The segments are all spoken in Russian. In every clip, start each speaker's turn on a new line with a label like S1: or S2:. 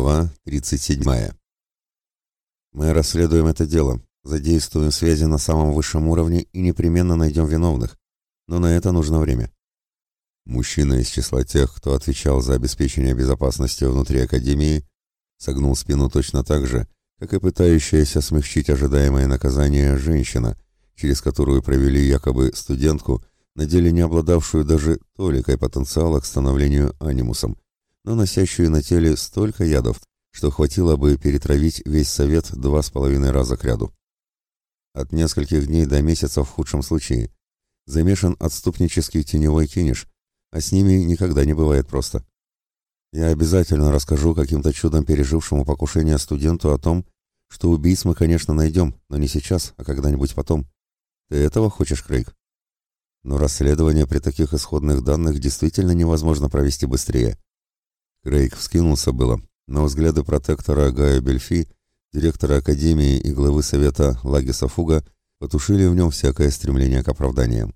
S1: Глава 37. Мы расследуем это дело, задействуем связи на самом высшем уровне и непременно найдем виновных. Но на это нужно время. Мужчина из числа тех, кто отвечал за обеспечение безопасности внутри Академии, согнул спину точно так же, как и пытающаяся смягчить ожидаемое наказание женщина, через которую провели якобы студентку, на деле не обладавшую даже толикой потенциала к становлению анимусом, но носящую на теле столько ядов, что хватило бы перетравить весь совет два с половиной раза к ряду. От нескольких дней до месяца в худшем случае. Замешан отступнический теневой кинеш, а с ними никогда не бывает просто. Я обязательно расскажу каким-то чудом пережившему покушение студенту о том, что убийц мы, конечно, найдем, но не сейчас, а когда-нибудь потом. Ты этого хочешь, Крейг? Но расследование при таких исходных данных действительно невозможно провести быстрее. Крейг вскинулся было, но взгляды протектора Гая Бельфи, директора Академии и главы Совета Лагиса Фуга потушили в нем всякое стремление к оправданиям.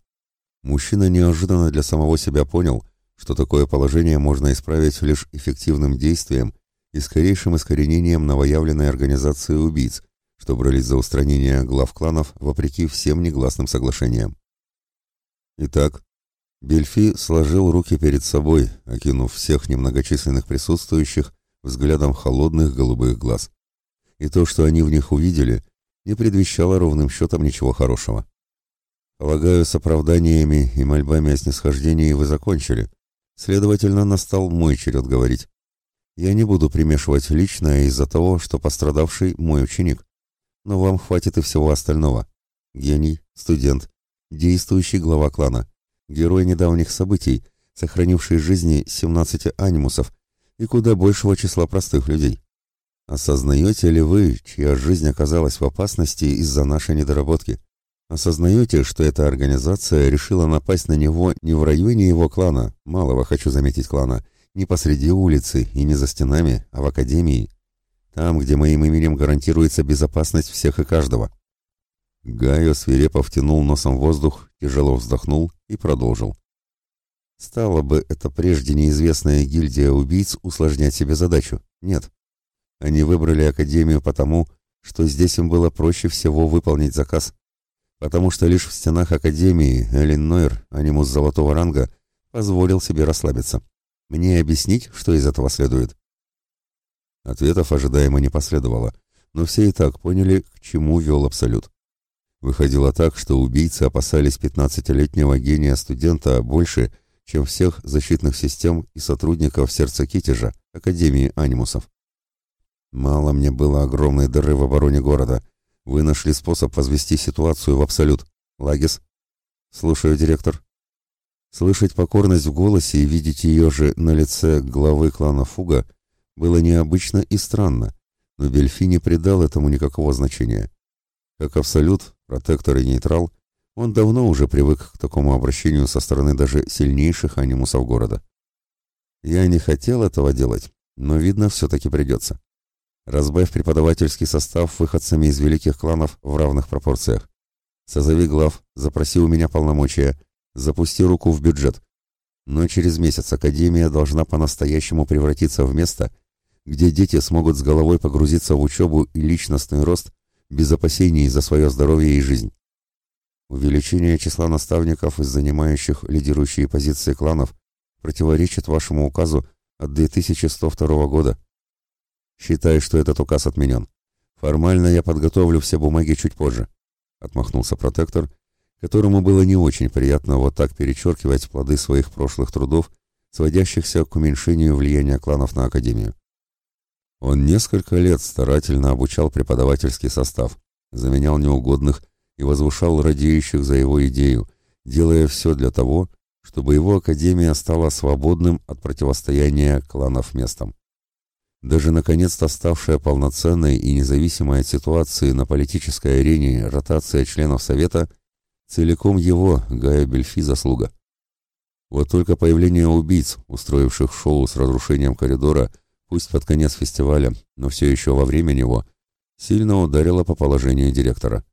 S1: Мужчина неожиданно для самого себя понял, что такое положение можно исправить лишь эффективным действием и скорейшим искоренением новоявленной организации убийц, что брались за устранение глав кланов вопреки всем негласным соглашениям. Итак, Бельфи сложил руки перед собой, окинув всех немногочисленных присутствующих взглядом холодных голубых глаз. И то, что они в них увидели, не предвещало ровным счетом ничего хорошего. Полагаю, с оправданиями и мольбами о снисхождении вы закончили. Следовательно, настал мой черед говорить. Я не буду примешивать личное из-за того, что пострадавший мой ученик. Но вам хватит и всего остального. Гений, студент, действующий глава клана герой недавних событий, сохранивший жизни 17 анимусов и куда большего числа простых людей. Осознаете ли вы, чья жизнь оказалась в опасности из-за нашей недоработки? Осознаете, что эта организация решила напасть на него не в районе его клана, малого, хочу заметить, клана, не посреди улицы и не за стенами, а в академии, там, где моим именем гарантируется безопасность всех и каждого. Гайо свирепо втянул носом воздух, тяжело вздохнул и продолжил. Стало бы это прежде неизвестная гильдия убийц усложнять себе задачу? Нет. Они выбрали Академию потому, что здесь им было проще всего выполнить заказ. Потому что лишь в стенах Академии Эллен Нойер, анимус золотого ранга, позволил себе расслабиться. Мне объяснить, что из этого следует? Ответов ожидаемо не последовало, но все и так поняли, к чему вел Абсолют. Выходило так, что убийцы опасались 15-летнего гения-студента больше, чем всех защитных систем и сотрудников сердца Китежа, Академии анимусов. Мало мне было огромной дыры в обороне города. Вы нашли способ возвести ситуацию в абсолют. Лагис? Слушаю, директор. Слышать покорность в голосе и видеть ее же на лице главы клана Фуга было необычно и странно, но Бельфи не придал этому никакого значения. Как абсолют, протектор и нейтрал, он давно уже привык к такому обращению со стороны даже сильнейших анимусов города. Я не хотел этого делать, но, видно, все-таки придется. Разбавь преподавательский состав выходцами из великих кланов в равных пропорциях. Созови глав, запроси у меня полномочия, запусти руку в бюджет. Но через месяц Академия должна по-настоящему превратиться в место, где дети смогут с головой погрузиться в учебу и личностный рост без опасений за свое здоровье и жизнь. Увеличение числа наставников из занимающих лидирующие позиции кланов противоречит вашему указу от 2102 года. Считай, что этот указ отменен. Формально я подготовлю все бумаги чуть позже, отмахнулся протектор, которому было не очень приятно вот так перечеркивать плоды своих прошлых трудов, сводящихся к уменьшению влияния кланов на Академию. Он несколько лет старательно обучал преподавательский состав, заменял неугодных и возвышал радеющих за его идею, делая все для того, чтобы его академия стала свободным от противостояния кланов местом. Даже наконец-то ставшая полноценной и независимой от ситуации на политической арене ротация членов Совета целиком его, Гая Бельфи, заслуга. Вот только появление убийц, устроивших шоу с разрушением коридора, пусть под конец фестиваля, но все еще во время него, сильно ударило по положению директора.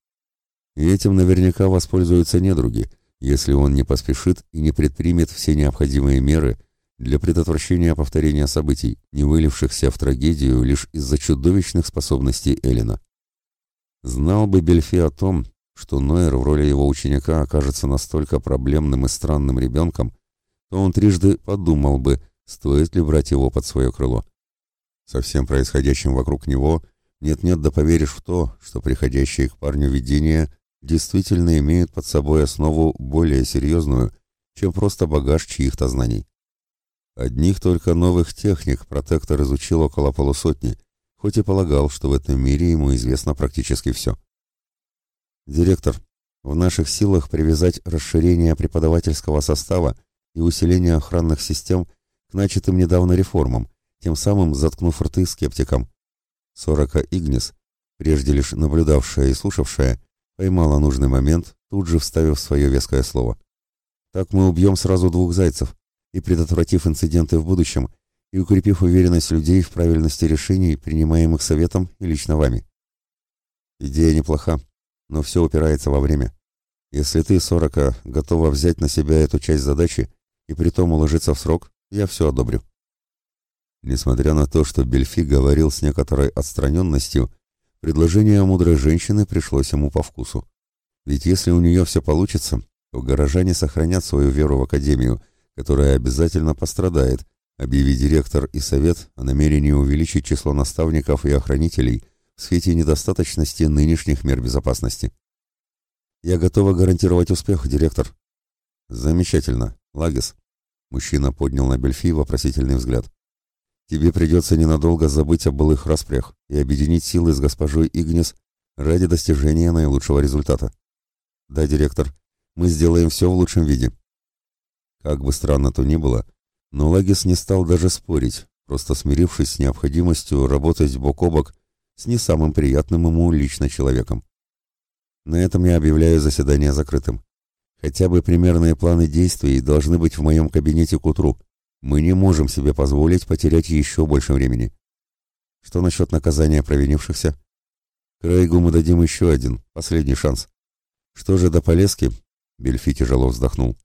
S1: И этим наверняка воспользуются недруги, если он не поспешит и не предпримет все необходимые меры, для предотвращения повторения событий, не вылившихся в трагедию лишь из-за чудовищных способностей Элина. Знал бы Бельфи о том, что Нойер в роли его ученика окажется настолько проблемным и странным ребенком, то он трижды подумал бы, стоит ли брать его под свое крыло. Со всем происходящим вокруг него нет-нет да поверишь в то, что приходящие к парню видения действительно имеют под собой основу более серьезную, чем просто багаж чьих-то знаний. Одних только новых техник протектор изучил около полусотни, хоть и полагал, что в этом мире ему известно практически все. «Директор, в наших силах привязать расширение преподавательского состава и усиление охранных систем к начатым недавно реформам, тем самым заткнув рты скептикам. Сорока Игнис, прежде лишь наблюдавшая и слушавшая, поймала нужный момент, тут же вставив свое веское слово. «Так мы убьем сразу двух зайцев, и предотвратив инциденты в будущем, и укрепив уверенность людей в правильности решений, принимаемых советом и лично вами. Идея неплоха, но все упирается во время. Если ты, Сорока, готова взять на себя эту часть задачи и притом уложиться в срок, я все одобрю. Несмотря на то, что Бельфи говорил с некоторой отстраненностью, предложение мудрой женщины пришлось ему по вкусу. Ведь если у нее все получится, то горожане сохранят свою веру в Академию которая обязательно пострадает, объяви директор и совет о намерении увеличить число наставников и охранителей в свете недостаточности нынешних мер безопасности. Я готова гарантировать успех, директор. Замечательно. Лагис. Мужчина поднял на Бельфи вопросительный взгляд. Тебе придется ненадолго забыть о былых распрях и объединить силы с госпожой Игнис ради достижения наилучшего результата. Да, директор, мы сделаем все в лучшем виде. Как бы странно то ни было, но Лагис не стал даже спорить, просто смирившись с необходимостью работать бок о бок с не самым приятным ему лично человеком. На этом я объявляю заседание закрытым. Хотя бы примерные планы действий должны быть в моем кабинете к утру. Мы не можем себе позволить потерять еще больше времени. Что насчет наказания провинившихся? Крейгу мы дадим еще один, последний шанс. Что же до Полески? Бельфи тяжело вздохнул.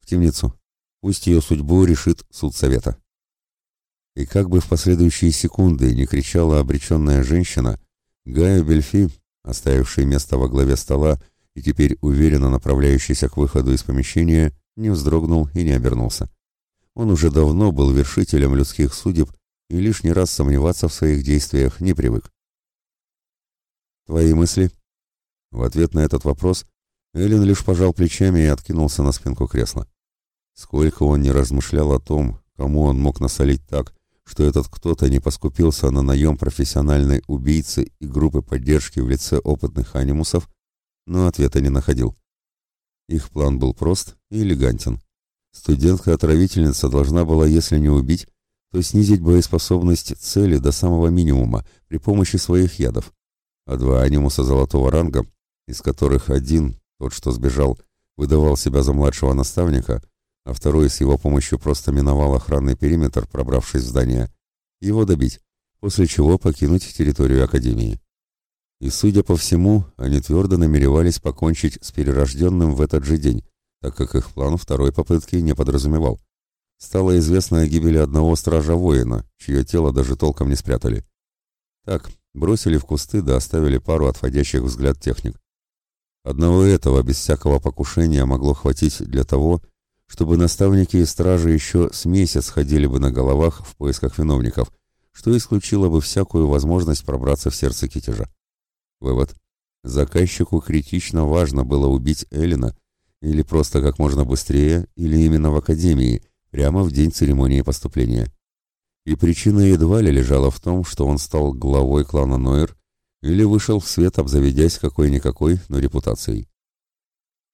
S1: В темницу. Пусть ее судьбу решит суд совета. И как бы в последующие секунды не кричала обреченная женщина, Гая Бельфи, оставивший место во главе стола и теперь уверенно направляющийся к выходу из помещения, не вздрогнул и не обернулся. Он уже давно был вершителем людских судеб и лишний раз сомневаться в своих действиях не привык. «Твои мысли?» В ответ на этот вопрос Эллен лишь пожал плечами и откинулся на спинку кресла. Сколько он не размышлял о том, кому он мог насолить так, что этот кто-то не поскупился на наем профессиональной убийцы и группы поддержки в лице опытных анимусов, но ответа не находил. Их план был прост и элегантен. Студентка-отравительница должна была, если не убить, то снизить боеспособность цели до самого минимума при помощи своих ядов. А два анимуса золотого ранга, из которых один, тот, что сбежал, выдавал себя за младшего наставника, а второй с его помощью просто миновал охранный периметр, пробравшись в здание, его добить, после чего покинуть территорию Академии. И, судя по всему, они твердо намеревались покончить с перерожденным в этот же день, так как их план второй попытки не подразумевал. Стало известно о гибели одного стража-воина, чье тело даже толком не спрятали. Так, бросили в кусты да оставили пару отводящих взгляд техник. Одного этого без всякого покушения могло хватить для того, чтобы наставники и стражи еще с месяц ходили бы на головах в поисках виновников, что исключило бы всякую возможность пробраться в сердце китежа. Вывод. Заказчику критично важно было убить Эллина или просто как можно быстрее, или именно в академии, прямо в день церемонии поступления. И причина едва ли лежала в том, что он стал главой клана Нойер или вышел в свет, обзаведясь какой-никакой, но репутацией.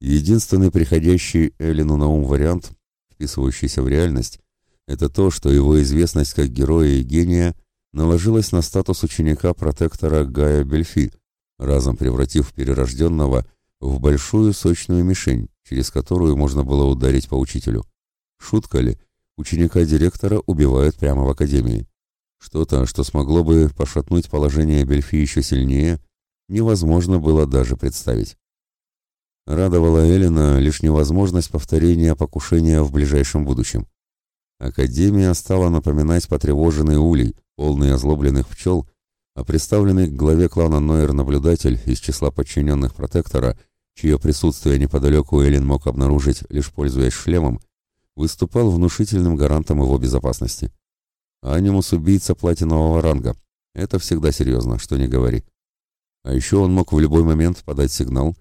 S1: Единственный приходящий Эллину на ум вариант, вписывающийся в реальность, это то, что его известность как героя и гения наложилась на статус ученика-протектора Гая Бельфи, разом превратив перерожденного в большую сочную мишень, через которую можно было ударить по учителю. Шутка ли? Ученика директора убивают прямо в академии. Что-то, что смогло бы пошатнуть положение Бельфи еще сильнее, невозможно было даже представить. Радовала Элина лишь невозможность повторения покушения в ближайшем будущем. Академия стала напоминать потревоженный улей, полный озлобленных пчел, а представленный к главе клана Нойер наблюдатель из числа подчиненных протектора, чье присутствие неподалеку Эллен мог обнаружить, лишь пользуясь шлемом, выступал внушительным гарантом его безопасности. Анимус убийца платинового ранга. Это всегда серьезно, что не говори. А еще он мог в любой момент подать сигнал,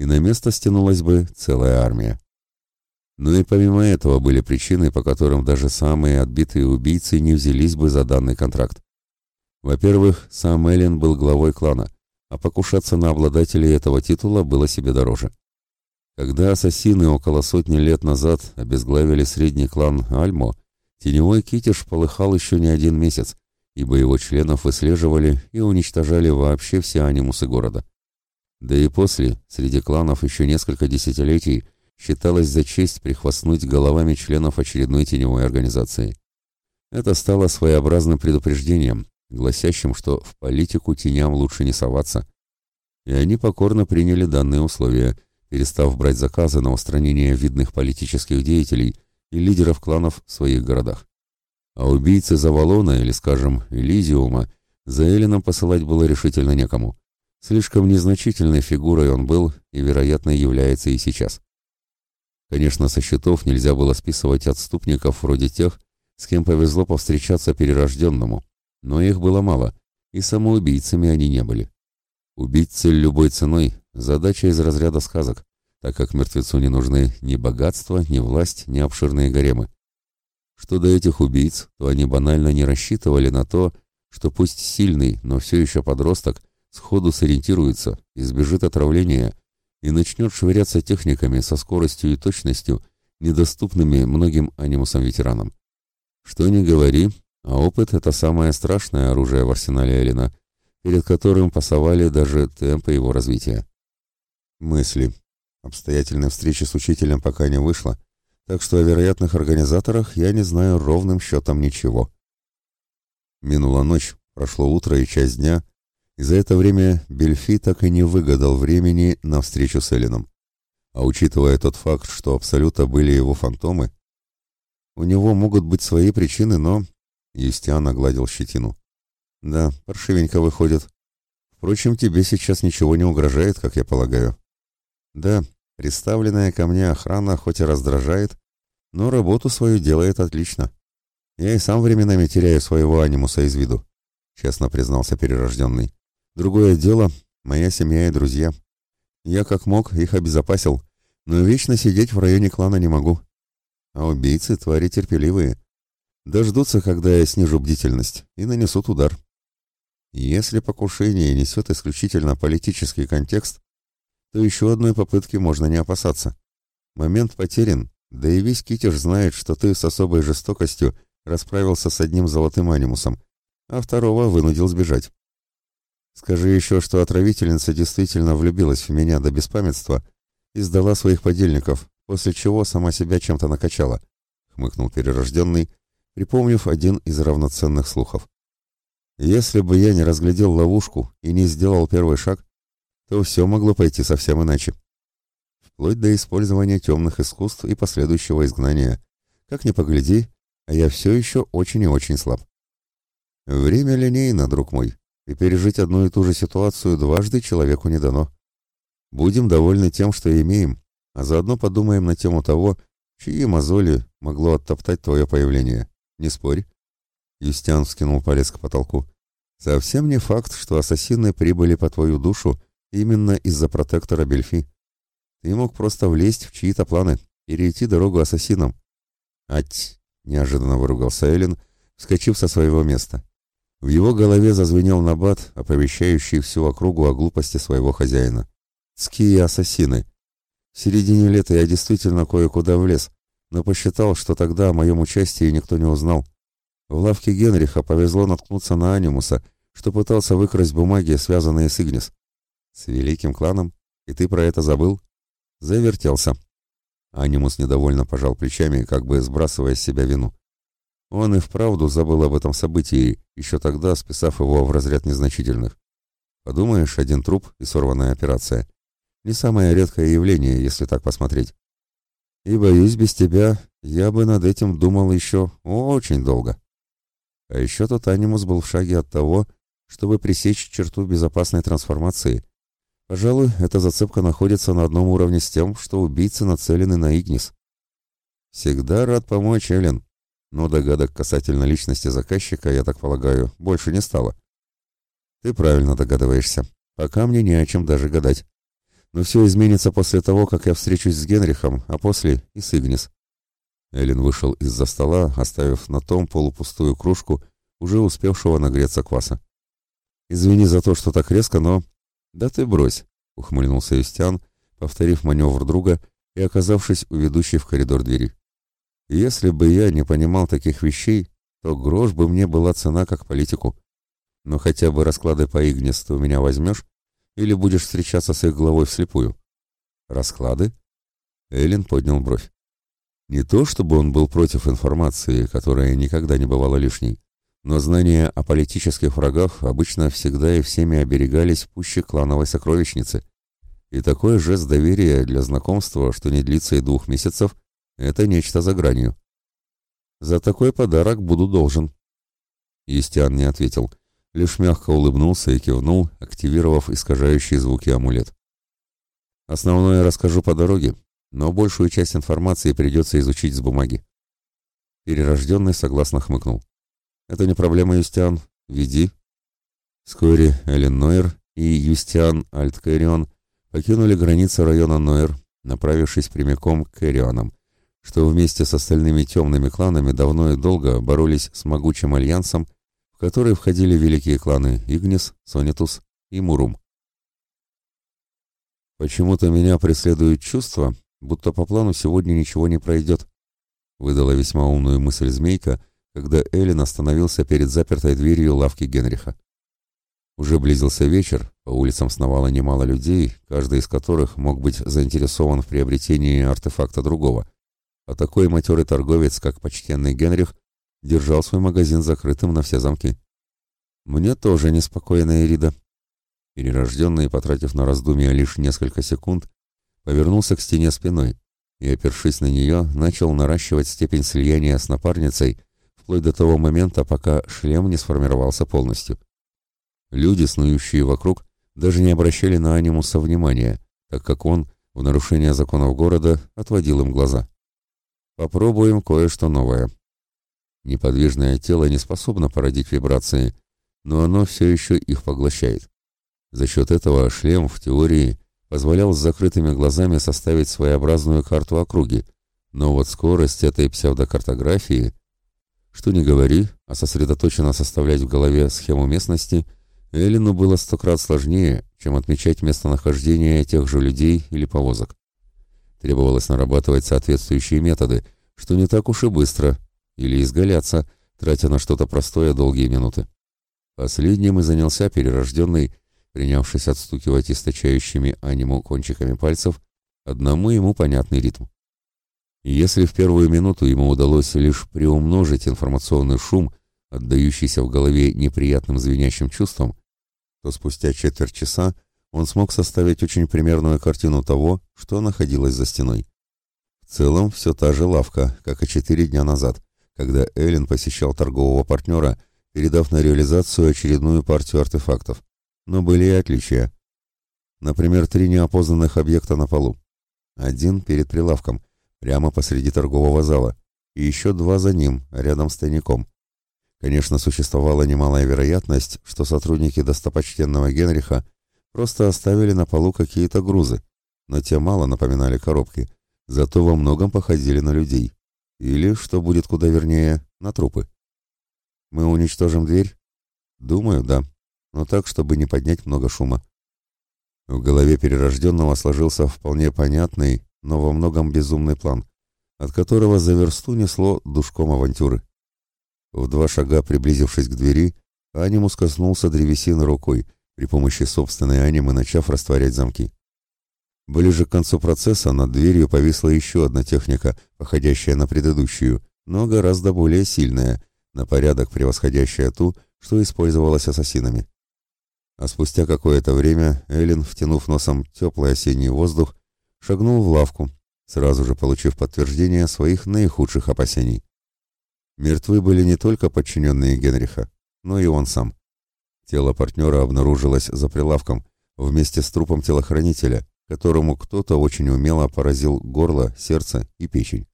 S1: и на место стянулась бы целая армия. Но и помимо этого были причины, по которым даже самые отбитые убийцы не взялись бы за данный контракт. Во-первых, сам Эллен был главой клана, а покушаться на обладателей этого титула было себе дороже. Когда ассасины около сотни лет назад обезглавили средний клан Альмо, теневой китеж полыхал еще не один месяц, ибо его членов выслеживали и уничтожали вообще все анимусы города. Да и после, среди кланов еще несколько десятилетий, считалось за честь прихвастнуть головами членов очередной теневой организации. Это стало своеобразным предупреждением, гласящим, что в политику теням лучше не соваться. И они покорно приняли данные условия, перестав брать заказы на устранение видных политических деятелей и лидеров кланов в своих городах. А убийцы Завалона или, скажем, Элизиума за Элином посылать было решительно некому. Слишком незначительной фигурой он был и, вероятно, является и сейчас. Конечно, со счетов нельзя было списывать отступников вроде тех, с кем повезло повстречаться перерожденному, но их было мало, и самоубийцами они не были. Убить цель любой ценой – задача из разряда сказок, так как мертвецу не нужны ни богатство, ни власть, ни обширные гаремы. Что до этих убийц, то они банально не рассчитывали на то, что пусть сильный, но все еще подросток сходу сориентируется, избежит отравления и начнет швыряться техниками со скоростью и точностью, недоступными многим анимусам-ветеранам. Что ни говори, а опыт — это самое страшное оружие в арсенале Элина, перед которым пасовали даже темпы его развития. Мысли. Обстоятельной встречи с учителем пока не вышло, так что о вероятных организаторах я не знаю ровным счетом ничего. Минула ночь, прошло утро и часть дня, и за это время Бельфи так и не выгадал времени на встречу с Эллином. А учитывая тот факт, что абсолютно были его фантомы, у него могут быть свои причины, но... Юстиан огладил щетину. Да, паршивенько выходит. Впрочем, тебе сейчас ничего не угрожает, как я полагаю. Да, представленная ко мне охрана хоть и раздражает, но работу свою делает отлично. Я и сам временами теряю своего анимуса из виду, честно признался перерожденный. Другое дело — моя семья и друзья. Я как мог их обезопасил, но вечно сидеть в районе клана не могу. А убийцы — твари терпеливые. Дождутся, когда я снижу бдительность, и нанесут удар. Если покушение несет исключительно политический контекст, то еще одной попытки можно не опасаться. Момент потерян, да и весь Китеж знает, что ты с особой жестокостью расправился с одним золотым анимусом, а второго вынудил сбежать. Скажи еще, что отравительница действительно влюбилась в меня до беспамятства и сдала своих подельников, после чего сама себя чем-то накачала, — хмыкнул перерожденный, припомнив один из равноценных слухов. Если бы я не разглядел ловушку и не сделал первый шаг, то все могло пойти совсем иначе. Вплоть до использования темных искусств и последующего изгнания. Как ни погляди, а я все еще очень и очень слаб. Время линейно, друг мой, и пережить одну и ту же ситуацию дважды человеку не дано. Будем довольны тем, что имеем, а заодно подумаем на тему того, чьи мозоли могло оттоптать твое появление. Не спорь. Юстиан вскинул палец к потолку. Совсем не факт, что ассасины прибыли по твою душу именно из-за протектора Бельфи. Ты мог просто влезть в чьи-то планы, перейти дорогу ассасинам. Ать! неожиданно выругался Эллен, вскочив со своего места. В его голове зазвенел набат, оповещающий всю округу о глупости своего хозяина. Ские ассасины. В середине лета я действительно кое-куда влез, но посчитал, что тогда о моем участии никто не узнал. В лавке Генриха повезло наткнуться на Анимуса, что пытался выкрасть бумаги, связанные с Игнис. С великим кланом? И ты про это забыл? Завертелся. Анимус недовольно пожал плечами, как бы сбрасывая с себя вину. Он и вправду забыл об этом событии, еще тогда списав его в разряд незначительных. Подумаешь, один труп и сорванная операция. Не самое редкое явление, если так посмотреть. И, боюсь, без тебя я бы над этим думал еще очень долго. А еще тот анимус был в шаге от того, чтобы пресечь черту безопасной трансформации. Пожалуй, эта зацепка находится на одном уровне с тем, что убийцы нацелены на Игнис. Всегда рад помочь, Эллен. Но догадок касательно личности заказчика, я так полагаю, больше не стало. Ты правильно догадываешься. Пока мне не о чем даже гадать. Но все изменится после того, как я встречусь с Генрихом, а после и с Игнис. Эллен вышел из-за стола, оставив на том полупустую кружку, уже успевшего нагреться кваса. «Извини за то, что так резко, но...» «Да ты брось», — ухмыльнулся Юстиан, повторив маневр друга и оказавшись у ведущей в коридор двери. «Если бы я не понимал таких вещей, то грош бы мне была цена как политику. Но хотя бы расклады по Игнис ты у меня возьмешь, или будешь встречаться с их главой вслепую?» «Расклады?» Эллен поднял бровь. Не то, чтобы он был против информации, которая никогда не бывала лишней, но знания о политических врагах обычно всегда и всеми оберегались пуще клановой сокровищницы. И такой жест доверия для знакомства, что не длится и двух месяцев, это нечто за гранью. За такой подарок буду должен. Естян не ответил, лишь мягко улыбнулся и кивнул, активировав искажающий звуки амулет. Основное расскажу по дороге, но большую часть информации придется изучить с бумаги. Перерожденный согласно хмыкнул. «Это не проблема, Юстиан. Веди». Вскоре Эллен Нойер и Юстиан Альткэрион покинули границы района Нойер, направившись прямиком к Кэрионам, что вместе с остальными темными кланами давно и долго боролись с могучим альянсом, в который входили великие кланы Игнис, Сонитус и Мурум. Почему-то меня преследует чувство, будто по плану сегодня ничего не пройдет. Выдала весьма умную мысль змейка, когда Эллен остановился перед запертой дверью лавки Генриха. Уже близился вечер, по улицам сновало немало людей, каждый из которых мог быть заинтересован в приобретении артефакта другого. А такой матерый торговец, как почтенный Генрих, держал свой магазин закрытым на все замки. «Мне тоже неспокойно, Эрида». Перерожденный, потратив на раздумья лишь несколько секунд, повернулся к стене спиной и, опершись на нее, начал наращивать степень слияния с напарницей вплоть до того момента, пока шлем не сформировался полностью. Люди, снующие вокруг, даже не обращали на анимуса внимания, так как он, в нарушение законов города, отводил им глаза. Попробуем кое-что новое. Неподвижное тело не способно породить вибрации, но оно все еще их поглощает. За счет этого шлем, в теории, позволял с закрытыми глазами составить своеобразную карту округи, но вот скорость этой псевдокартографии, что не говори, а сосредоточенно составлять в голове схему местности, Эллину было сто крат сложнее, чем отмечать местонахождение тех же людей или повозок. Требовалось нарабатывать соответствующие методы, что не так уж и быстро, или изгаляться, тратя на что-то простое долгие минуты. Последним и занялся перерожденный, принявшись отстукивать источающими аниму кончиками пальцев одному ему понятный ритм. Если в первую минуту ему удалось лишь приумножить информационный шум, отдающийся в голове неприятным звенящим чувством, то спустя четверть часа он смог составить очень примерную картину того, что находилось за стеной. В целом все та же лавка, как и четыре дня назад, когда Эллен посещал торгового партнера, передав на реализацию очередную партию артефактов но были и отличия. Например, три неопознанных объекта на полу. Один перед прилавком, прямо посреди торгового зала, и еще два за ним, рядом с тайником. Конечно, существовала немалая вероятность, что сотрудники достопочтенного Генриха просто оставили на полу какие-то грузы, но те мало напоминали коробки, зато во многом походили на людей. Или, что будет куда вернее, на трупы. Мы уничтожим дверь? Думаю, да но так, чтобы не поднять много шума. В голове перерожденного сложился вполне понятный, но во многом безумный план, от которого за версту несло душком авантюры. В два шага приблизившись к двери, анимус коснулся древесины рукой, при помощи собственной анимы начав растворять замки. Ближе к концу процесса над дверью повисла еще одна техника, походящая на предыдущую, но гораздо более сильная, на порядок превосходящая ту, что использовалась ассасинами. А спустя какое-то время Эллен, втянув носом теплый осенний воздух, шагнул в лавку, сразу же получив подтверждение своих наихудших опасений. Мертвы были не только подчиненные Генриха, но и он сам. Тело партнера обнаружилось за прилавком, вместе с трупом телохранителя, которому кто-то очень умело поразил горло, сердце и печень.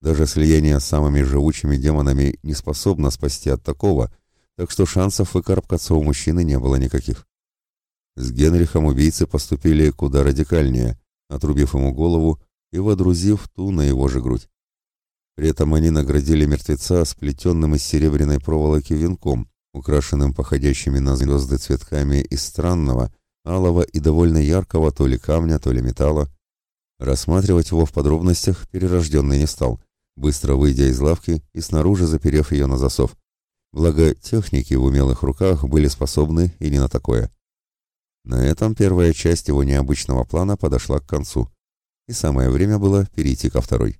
S1: Даже слияние с самыми живучими демонами не способно спасти от такого, так что шансов выкарабкаться у мужчины не было никаких. С Генрихом убийцы поступили куда радикальнее, отрубив ему голову и водрузив ту на его же грудь. При этом они наградили мертвеца сплетенным из серебряной проволоки венком, украшенным походящими на звезды цветками из странного, алого и довольно яркого то ли камня, то ли металла. Рассматривать его в подробностях перерожденный не стал, быстро выйдя из лавки и снаружи заперев ее на засов. Благо, техники в умелых руках были способны и не на такое. На этом первая часть его необычного плана подошла к концу, и самое время было перейти ко второй.